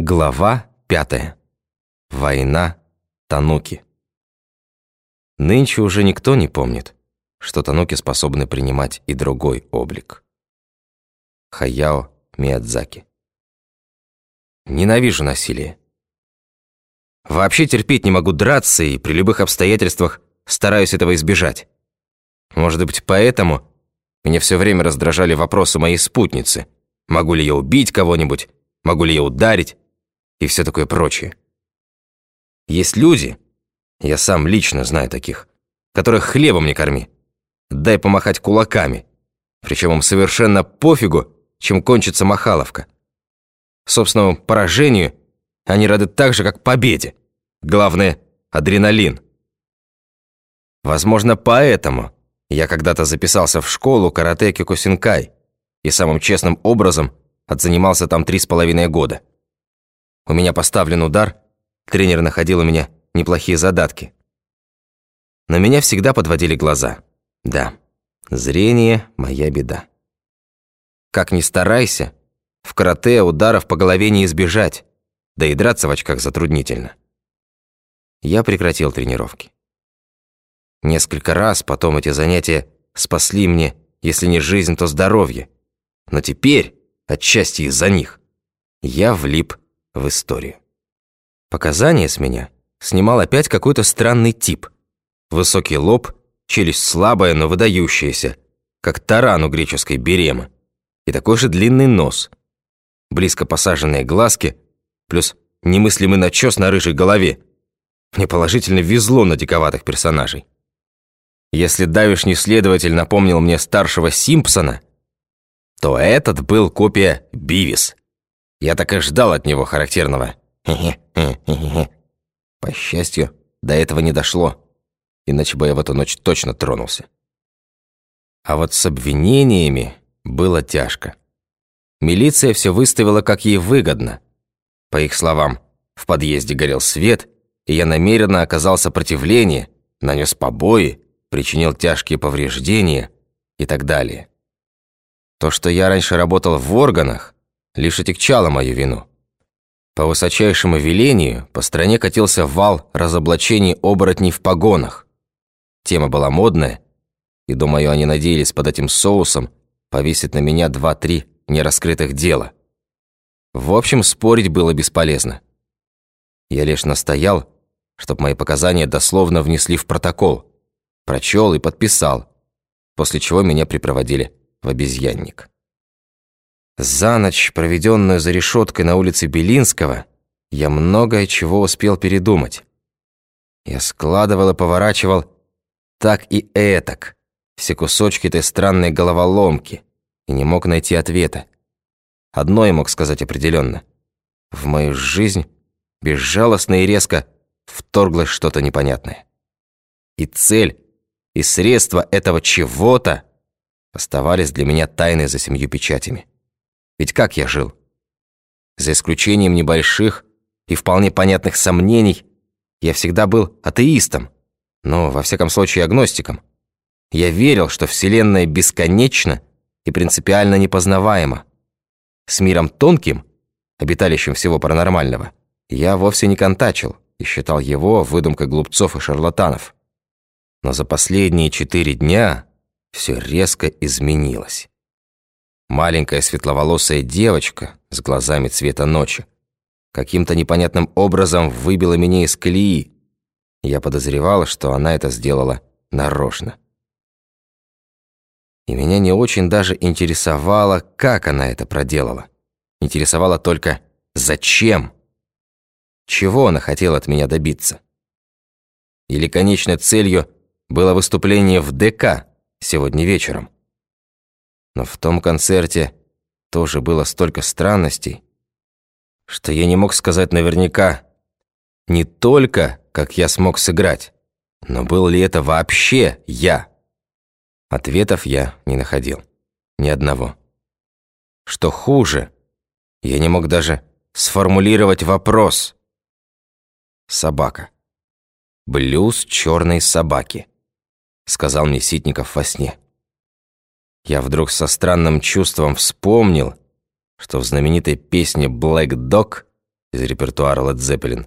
Глава пятая. Война Тануки. Нынче уже никто не помнит, что Тануки способны принимать и другой облик. Хаяо Миядзаки. Ненавижу насилие. Вообще терпеть не могу драться и при любых обстоятельствах стараюсь этого избежать. Может быть, поэтому меня все время раздражали вопросы моей спутницы. Могу ли я убить кого-нибудь? Могу ли я ударить? И все такое прочее. Есть люди, я сам лично знаю таких, которых хлебом не корми. Дай помахать кулаками. Причем им совершенно пофигу, чем кончится махаловка. Собственному поражению они рады так же, как победе. Главное – адреналин. Возможно, поэтому я когда-то записался в школу карате Кикусинкай и самым честным образом отзанимался там три с половиной года. У меня поставлен удар, тренер находил у меня неплохие задатки. Но меня всегда подводили глаза. Да, зрение – моя беда. Как ни старайся, в карате ударов по голове не избежать, да и драться в очках затруднительно. Я прекратил тренировки. Несколько раз потом эти занятия спасли мне, если не жизнь, то здоровье. Но теперь, отчасти из-за них, я влип в историю. Показания с меня снимал опять какой-то странный тип. Высокий лоб, челюсть слабая, но выдающаяся, как таран у греческой беремы, и такой же длинный нос, близко посаженные глазки, плюс немыслимый начес на рыжей голове. Мне положительно везло на диковатых персонажей. Если давишний следователь напомнил мне старшего Симпсона, то этот был копия Бивис. Я так и ждал от него характерного. По счастью, до этого не дошло, иначе бы я в эту ночь точно тронулся. А вот с обвинениями было тяжко. Милиция все выставила, как ей выгодно. По их словам, в подъезде горел свет, и я намеренно оказал сопротивление, нанес побои, причинил тяжкие повреждения и так далее. То, что я раньше работал в органах, лишь отягчало мою вину. По высочайшему велению по стране катился вал разоблачений оборотней в погонах. Тема была модная, и, думаю, они надеялись под этим соусом повесить на меня два-три нераскрытых дела. В общем, спорить было бесполезно. Я лишь настоял, чтобы мои показания дословно внесли в протокол, прочел и подписал, после чего меня припроводили в обезьянник. За ночь, проведенную за решеткой на улице Белинского, я многое чего успел передумать. Я складывал и поворачивал так и этак все кусочки этой странной головоломки и не мог найти ответа. Одно я мог сказать определенно: В мою жизнь безжалостно и резко вторглось что-то непонятное. И цель, и средства этого чего-то оставались для меня тайной за семью печатями. Ведь как я жил? За исключением небольших и вполне понятных сомнений, я всегда был атеистом, но, во всяком случае, агностиком. Я верил, что Вселенная бесконечна и принципиально непознаваема. С миром тонким, обиталищем всего паранормального, я вовсе не контачил и считал его выдумкой глупцов и шарлатанов. Но за последние четыре дня все резко изменилось. Маленькая светловолосая девочка с глазами цвета ночи каким-то непонятным образом выбила меня из колеи. Я подозревала, что она это сделала нарочно. И меня не очень даже интересовало, как она это проделала. Интересовало только, зачем? Чего она хотела от меня добиться? Или конечной целью было выступление в ДК сегодня вечером? Но в том концерте тоже было столько странностей, что я не мог сказать наверняка не только, как я смог сыграть, но был ли это вообще я. Ответов я не находил. Ни одного. Что хуже, я не мог даже сформулировать вопрос. Собака. Блюз черной собаки, сказал мне Ситников во сне. Я вдруг со странным чувством вспомнил, что в знаменитой песне «Black Dog» из репертуара Led Zeppelin.